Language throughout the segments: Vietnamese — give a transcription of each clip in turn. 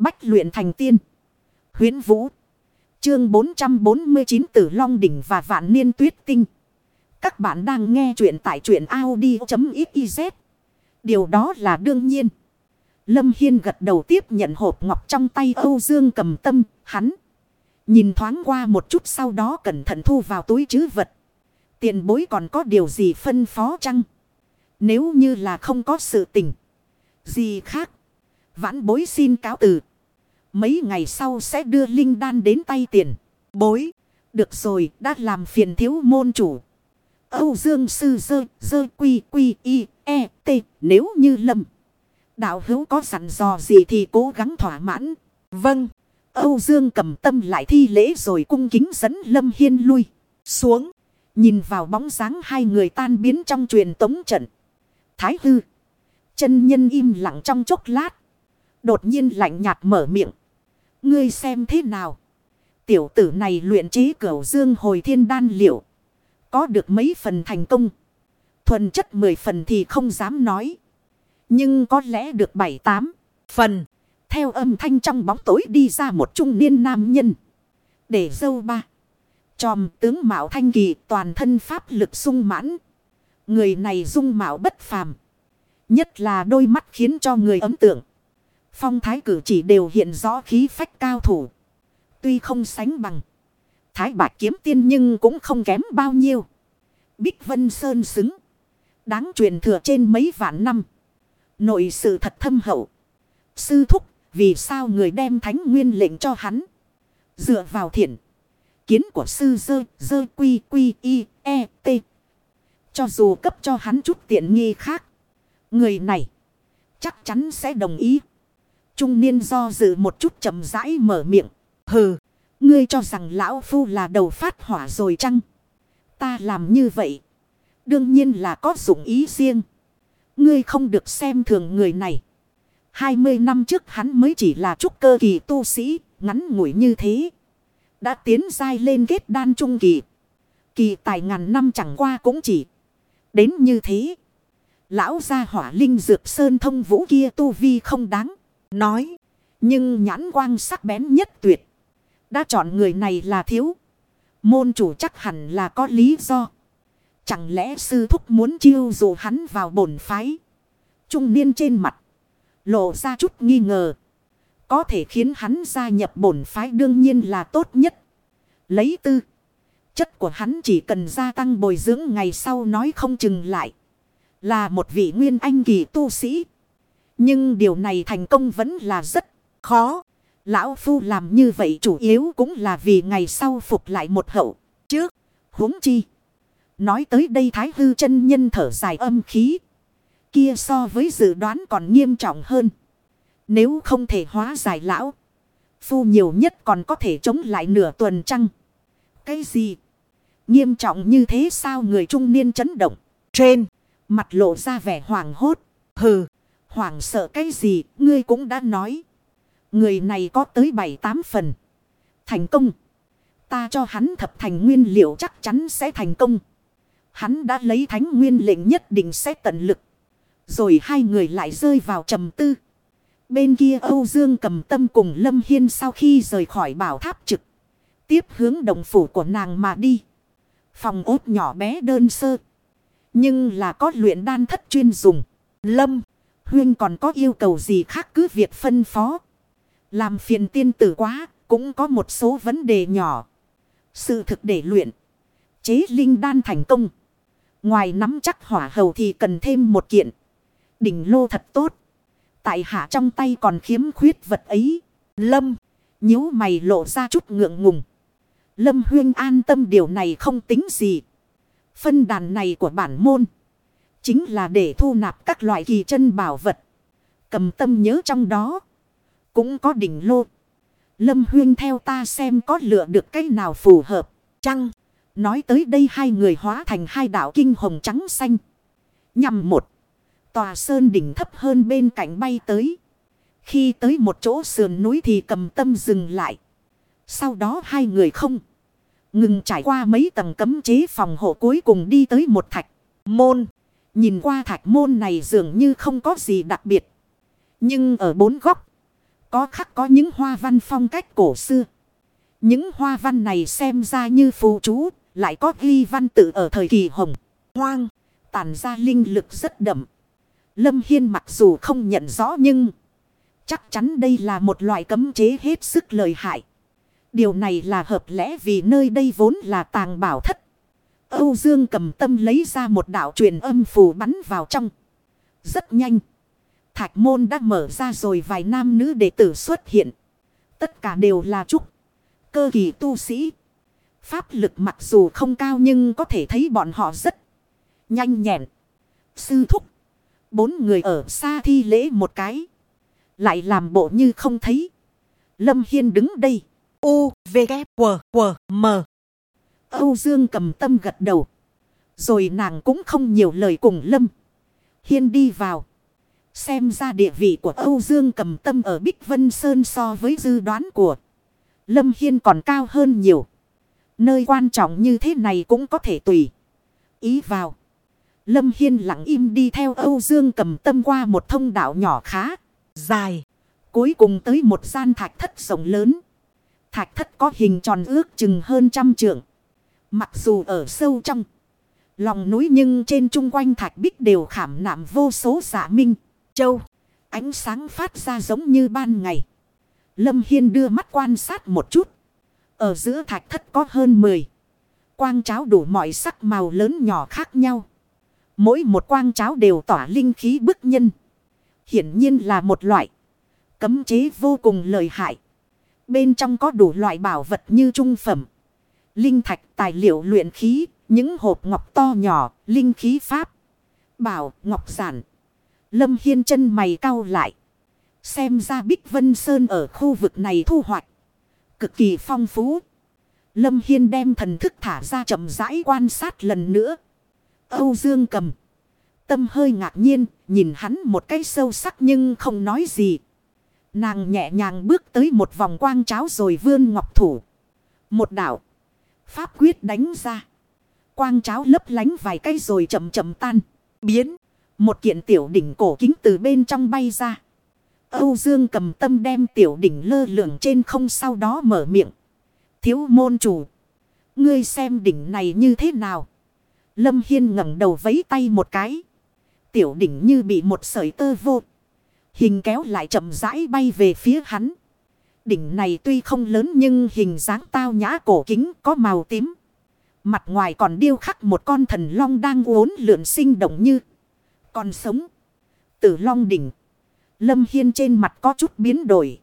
Bách luyện thành tiên. Huyến Vũ. Chương 449 Tử Long Đỉnh và Vạn Niên Tuyết Tinh. Các bạn đang nghe truyện tại truyện Audi.xyz. Điều đó là đương nhiên. Lâm Hiên gật đầu tiếp nhận hộp ngọc trong tay Âu Dương cầm tâm, hắn. Nhìn thoáng qua một chút sau đó cẩn thận thu vào túi chứ vật. Tiền bối còn có điều gì phân phó chăng? Nếu như là không có sự tình. Gì khác? Vãn bối xin cáo từ. Mấy ngày sau sẽ đưa linh đan đến tay tiền. Bối. Được rồi, đã làm phiền thiếu môn chủ. Âu Dương sư dơ, dơ quy quy y, e, t, nếu như lâm. Đạo hữu có sẵn dò gì thì cố gắng thỏa mãn. Vâng. Âu Dương cầm tâm lại thi lễ rồi cung kính dẫn Lâm Hiên lui. Xuống. Nhìn vào bóng dáng hai người tan biến trong truyền tống trận. Thái hư. Chân nhân im lặng trong chốc lát. Đột nhiên lạnh nhạt mở miệng. Ngươi xem thế nào. Tiểu tử này luyện trí cửu dương hồi thiên đan liệu. Có được mấy phần thành công. Thuần chất mười phần thì không dám nói. Nhưng có lẽ được bảy tám phần. Theo âm thanh trong bóng tối đi ra một trung niên nam nhân. Để dâu ba. Chòm tướng Mạo Thanh Kỳ toàn thân pháp lực sung mãn. Người này dung mạo bất phàm. Nhất là đôi mắt khiến cho người ấn tượng. Phong thái cử chỉ đều hiện rõ khí phách cao thủ. Tuy không sánh bằng. Thái bạc kiếm tiên nhưng cũng không kém bao nhiêu. Bích Vân Sơn xứng. Đáng truyền thừa trên mấy vạn năm. Nội sự thật thâm hậu. Sư thúc, vì sao người đem thánh nguyên lệnh cho hắn. Dựa vào thiện. Kiến của sư dơ dơ quy quy, y e t. Cho dù cấp cho hắn chút tiện nghi khác. Người này chắc chắn sẽ đồng ý. Trung niên do dự một chút chậm rãi mở miệng. Hừ, ngươi cho rằng lão phu là đầu phát hỏa rồi chăng? Ta làm như vậy. Đương nhiên là có dụng ý riêng. Ngươi không được xem thường người này. 20 năm trước hắn mới chỉ là trúc cơ kỳ tu sĩ, ngắn ngủi như thế. Đã tiến dai lên kết đan trung kỳ. Kỳ tài ngàn năm chẳng qua cũng chỉ. Đến như thế. Lão gia hỏa linh dược sơn thông vũ kia tu vi không đáng. Nói. Nhưng nhãn quang sắc bén nhất tuyệt. Đã chọn người này là thiếu. Môn chủ chắc hẳn là có lý do. Chẳng lẽ sư thúc muốn chiêu dụ hắn vào bổn phái. Trung niên trên mặt. Lộ ra chút nghi ngờ. Có thể khiến hắn gia nhập bổn phái đương nhiên là tốt nhất. Lấy tư. Chất của hắn chỉ cần gia tăng bồi dưỡng ngày sau nói không chừng lại. Là một vị nguyên anh kỳ tu sĩ. Nhưng điều này thành công vẫn là rất khó. Lão Phu làm như vậy chủ yếu cũng là vì ngày sau phục lại một hậu. Trước, huống chi. Nói tới đây Thái Hư chân nhân thở dài âm khí. Kia so với dự đoán còn nghiêm trọng hơn. Nếu không thể hóa giải lão. Phu nhiều nhất còn có thể chống lại nửa tuần trăng. Cái gì? Nghiêm trọng như thế sao người trung niên chấn động. Trên. Mặt lộ ra vẻ hoảng hốt. Hừ. Hoảng sợ cái gì ngươi cũng đã nói. Người này có tới bảy tám phần. Thành công. Ta cho hắn thập thành nguyên liệu chắc chắn sẽ thành công. Hắn đã lấy thánh nguyên lệnh nhất định sẽ tận lực. Rồi hai người lại rơi vào trầm tư. Bên kia Âu Dương cầm tâm cùng Lâm Hiên sau khi rời khỏi bảo tháp trực. Tiếp hướng đồng phủ của nàng mà đi. Phòng ốt nhỏ bé đơn sơ. Nhưng là có luyện đan thất chuyên dùng. Lâm, Huyên còn có yêu cầu gì khác cứ việc phân phó. Làm phiền tiên tử quá, cũng có một số vấn đề nhỏ. Sự thực để luyện. Chế linh đan thành công. Ngoài nắm chắc hỏa hầu thì cần thêm một kiện. Đỉnh lô thật tốt. Tại hạ trong tay còn khiếm khuyết vật ấy. Lâm. nhíu mày lộ ra chút ngượng ngùng. Lâm huyên an tâm điều này không tính gì. Phân đàn này của bản môn. Chính là để thu nạp các loại kỳ chân bảo vật. Cầm tâm nhớ trong đó. Cũng có đỉnh lô. Lâm huyên theo ta xem có lựa được cái nào phù hợp. Chăng. Nói tới đây hai người hóa thành hai đạo kinh hồng trắng xanh. Nhằm một. Tòa sơn đỉnh thấp hơn bên cạnh bay tới. Khi tới một chỗ sườn núi thì cầm tâm dừng lại. Sau đó hai người không. Ngừng trải qua mấy tầng cấm chế phòng hộ cuối cùng đi tới một thạch môn. Nhìn qua thạch môn này dường như không có gì đặc biệt. Nhưng ở bốn góc. Có khắc có những hoa văn phong cách cổ xưa. Những hoa văn này xem ra như phù chú, lại có ghi văn tự ở thời kỳ hồng, hoang, tản ra linh lực rất đậm. Lâm Hiên mặc dù không nhận rõ nhưng chắc chắn đây là một loại cấm chế hết sức lợi hại. Điều này là hợp lẽ vì nơi đây vốn là tàng bảo thất. Âu Dương cầm tâm lấy ra một đạo truyền âm phù bắn vào trong. Rất nhanh. Thạch môn đã mở ra rồi vài nam nữ đệ tử xuất hiện. Tất cả đều là trúc. Cơ kỳ tu sĩ. Pháp lực mặc dù không cao nhưng có thể thấy bọn họ rất nhanh nhẹn. Sư thúc. Bốn người ở xa thi lễ một cái. Lại làm bộ như không thấy. Lâm Hiên đứng đây. U, V, K, W, W, M. Âu Dương cầm tâm gật đầu. Rồi nàng cũng không nhiều lời cùng Lâm. Hiên đi vào. Xem ra địa vị của Âu Dương cầm tâm ở Bích Vân Sơn so với dư đoán của Lâm Hiên còn cao hơn nhiều. Nơi quan trọng như thế này cũng có thể tùy. Ý vào. Lâm Hiên lặng im đi theo Âu Dương cầm tâm qua một thông đạo nhỏ khá. Dài. Cuối cùng tới một gian thạch thất rộng lớn. Thạch thất có hình tròn ước chừng hơn trăm trượng. Mặc dù ở sâu trong. Lòng núi nhưng trên chung quanh thạch bích đều khảm nạm vô số giả minh. Châu. Ánh sáng phát ra giống như ban ngày. Lâm Hiên đưa mắt quan sát một chút. Ở giữa thạch thất có hơn 10. Quang cháo đủ mọi sắc màu lớn nhỏ khác nhau. Mỗi một quang cháo đều tỏa linh khí bức nhân. Hiển nhiên là một loại. Cấm chế vô cùng lợi hại. Bên trong có đủ loại bảo vật như trung phẩm. Linh thạch tài liệu luyện khí. Những hộp ngọc to nhỏ. Linh khí pháp. Bảo ngọc giản. Lâm Hiên chân mày cau lại. Xem ra Bích Vân Sơn ở khu vực này thu hoạch. Cực kỳ phong phú. Lâm Hiên đem thần thức thả ra chậm rãi quan sát lần nữa. Âu Dương cầm. Tâm hơi ngạc nhiên, nhìn hắn một cái sâu sắc nhưng không nói gì. Nàng nhẹ nhàng bước tới một vòng quang cháo rồi vươn ngọc thủ. Một đảo. Pháp quyết đánh ra. Quang cháo lấp lánh vài cây rồi chậm chậm tan. Biến. Một kiện tiểu đỉnh cổ kính từ bên trong bay ra. Âu Dương cầm tâm đem tiểu đỉnh lơ lửng trên không sau đó mở miệng. Thiếu môn chủ. Ngươi xem đỉnh này như thế nào? Lâm Hiên ngẩng đầu vấy tay một cái. Tiểu đỉnh như bị một sợi tơ vô. Hình kéo lại chậm rãi bay về phía hắn. Đỉnh này tuy không lớn nhưng hình dáng tao nhã cổ kính có màu tím. Mặt ngoài còn điêu khắc một con thần long đang uốn lượn sinh động như. Còn sống. Tử long đỉnh. Lâm Hiên trên mặt có chút biến đổi.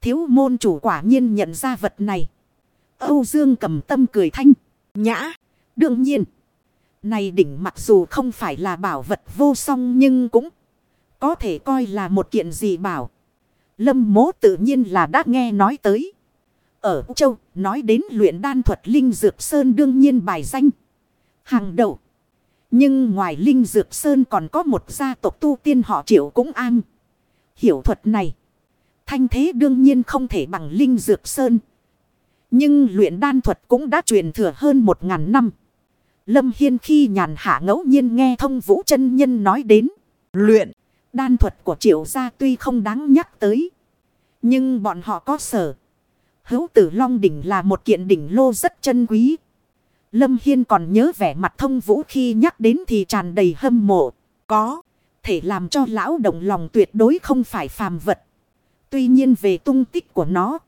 Thiếu môn chủ quả nhiên nhận ra vật này. Âu Dương cầm tâm cười thanh. Nhã. Đương nhiên. Này đỉnh mặc dù không phải là bảo vật vô song nhưng cũng có thể coi là một kiện gì bảo. Lâm mố tự nhiên là đã nghe nói tới. Ở châu nói đến luyện đan thuật Linh Dược Sơn đương nhiên bài danh. Hàng đầu. Nhưng ngoài Linh Dược Sơn còn có một gia tộc tu tiên họ triệu cũng an. Hiểu thuật này. Thanh thế đương nhiên không thể bằng Linh Dược Sơn. Nhưng luyện đan thuật cũng đã truyền thừa hơn một ngàn năm. Lâm Hiên khi nhàn hạ ngẫu nhiên nghe thông vũ chân nhân nói đến. Luyện, đan thuật của triệu gia tuy không đáng nhắc tới. Nhưng bọn họ có sở. Hữu tử Long Đỉnh là một kiện đỉnh lô rất chân quý. Lâm Hiên còn nhớ vẻ mặt thông vũ khi nhắc đến thì tràn đầy hâm mộ. Có, thể làm cho lão động lòng tuyệt đối không phải phàm vật. Tuy nhiên về tung tích của nó,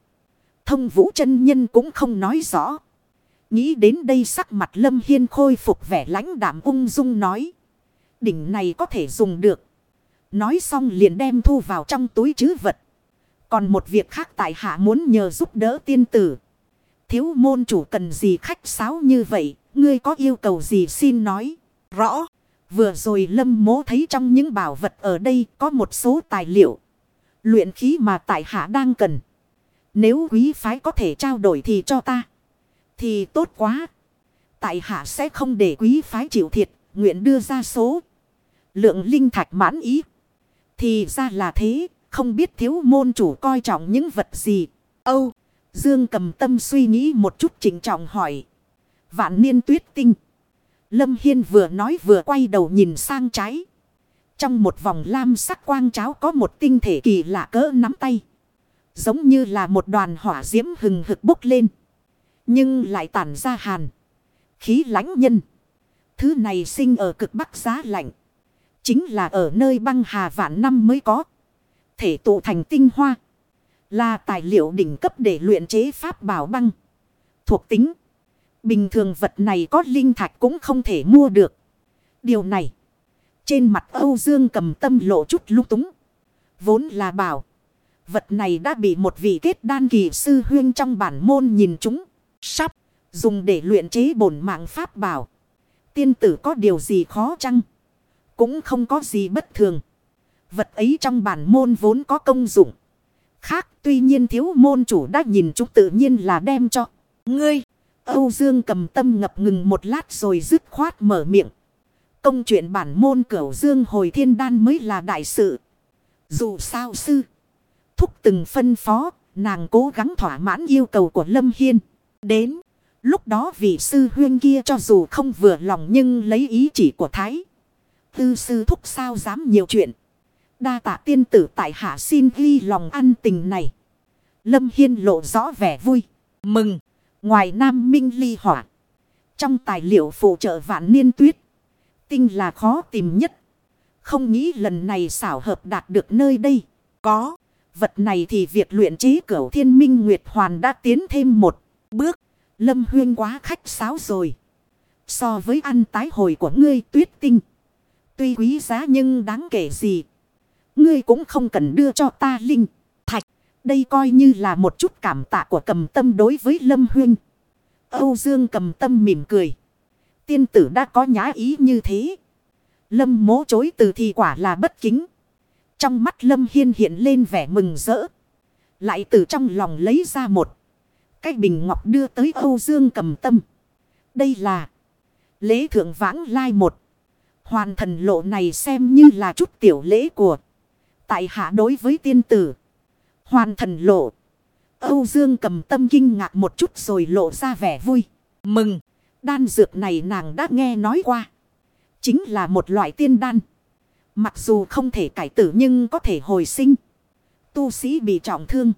thông vũ chân nhân cũng không nói rõ. Nghĩ đến đây sắc mặt Lâm Hiên khôi phục vẻ lãnh đạm ung dung nói. Đỉnh này có thể dùng được. Nói xong liền đem thu vào trong túi chứ vật. Còn một việc khác tại hạ muốn nhờ giúp đỡ tiên tử. Thiếu môn chủ cần gì khách sáo như vậy, ngươi có yêu cầu gì xin nói. Rõ, vừa rồi lâm mố thấy trong những bảo vật ở đây có một số tài liệu. Luyện khí mà tại hạ đang cần. Nếu quý phái có thể trao đổi thì cho ta. Thì tốt quá. Tại hạ sẽ không để quý phái chịu thiệt. Nguyện đưa ra số. Lượng linh thạch mãn ý. Thì ra là thế. Không biết thiếu môn chủ coi trọng những vật gì. Âu. Dương cầm tâm suy nghĩ một chút chỉnh trọng hỏi. Vạn niên tuyết tinh. Lâm Hiên vừa nói vừa quay đầu nhìn sang trái. Trong một vòng lam sắc quang cháo có một tinh thể kỳ lạ cỡ nắm tay. Giống như là một đoàn hỏa diễm hừng hực bốc lên. Nhưng lại tản ra hàn. Khí lãnh nhân. Thứ này sinh ở cực bắc giá lạnh. Chính là ở nơi băng hà vạn năm mới có. Thể tụ thành tinh hoa. Là tài liệu đỉnh cấp để luyện chế pháp bảo băng. Thuộc tính. Bình thường vật này có linh thạch cũng không thể mua được. Điều này. Trên mặt Âu Dương cầm tâm lộ chút lúc túng. Vốn là bảo. Vật này đã bị một vị kết đan kỳ sư huyên trong bản môn nhìn chúng. Sắp. Dùng để luyện chế bổn mạng pháp bảo. Tiên tử có điều gì khó chăng? Cũng không có gì bất thường. Vật ấy trong bản môn vốn có công dụng. Khác, tuy nhiên thiếu môn chủ đã nhìn chúng tự nhiên là đem cho. Ngươi. Âu Dương cầm tâm ngập ngừng một lát rồi dứt khoát mở miệng. Công chuyện bản môn cửu Dương hồi thiên đan mới là đại sự. Dù sao sư. Thúc từng phân phó. Nàng cố gắng thỏa mãn yêu cầu của Lâm Hiên. Đến. Lúc đó vị sư huyên kia cho dù không vừa lòng nhưng lấy ý chỉ của Thái. Tư sư thúc sao dám nhiều chuyện. Đa tạ tiên tử tại hạ xin ghi lòng ăn tình này. Lâm Hiên lộ rõ vẻ vui. Mừng. Ngoài Nam Minh ly hỏa. Trong tài liệu phụ trợ vạn niên tuyết. Tinh là khó tìm nhất. Không nghĩ lần này xảo hợp đạt được nơi đây. Có. Vật này thì việc luyện trí cửu thiên minh Nguyệt Hoàn đã tiến thêm một bước. Lâm Huyên quá khách sáo rồi. So với ăn tái hồi của ngươi tuyết tinh. Tuy quý giá nhưng đáng kể gì. Ngươi cũng không cần đưa cho ta linh. Thạch. Đây coi như là một chút cảm tạ của cầm tâm đối với Lâm Huyên. Âu Dương cầm tâm mỉm cười. Tiên tử đã có nhã ý như thế. Lâm mố chối từ thì quả là bất kính. Trong mắt Lâm Hiên hiện lên vẻ mừng rỡ. Lại từ trong lòng lấy ra một. Cái bình ngọc đưa tới Âu Dương cầm tâm. Đây là lễ thượng vãng lai một. Hoàn thần lộ này xem như là chút tiểu lễ của. Tại hạ đối với tiên tử. Hoàn thần lộ. Âu Dương cầm tâm kinh ngạc một chút rồi lộ ra vẻ vui. Mừng. Đan dược này nàng đã nghe nói qua. Chính là một loại tiên đan. Mặc dù không thể cải tử nhưng có thể hồi sinh. Tu sĩ bị trọng thương.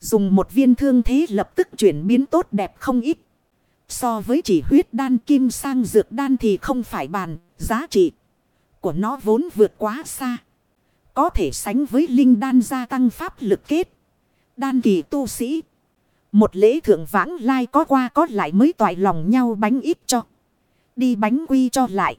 Dùng một viên thương thế lập tức chuyển biến tốt đẹp không ít. So với chỉ huyết đan kim sang dược đan thì không phải bàn, giá trị của nó vốn vượt quá xa. Có thể sánh với linh đan gia tăng pháp lực kết. Đan kỳ tu sĩ. Một lễ thượng vãng lai có qua có lại mới toại lòng nhau bánh ít cho. Đi bánh quy cho lại.